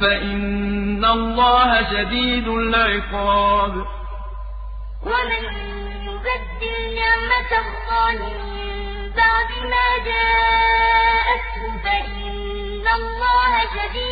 فَإِنَّ اللَّهَ شَدِيدُ الْعِقَابِ وَمَن يُبَدِّلْ نِعْمَةَ اللَّهِ بَعْدِ مَا جَاءَتْهُ فَإِنَّ اللَّهَ شَدِيدُ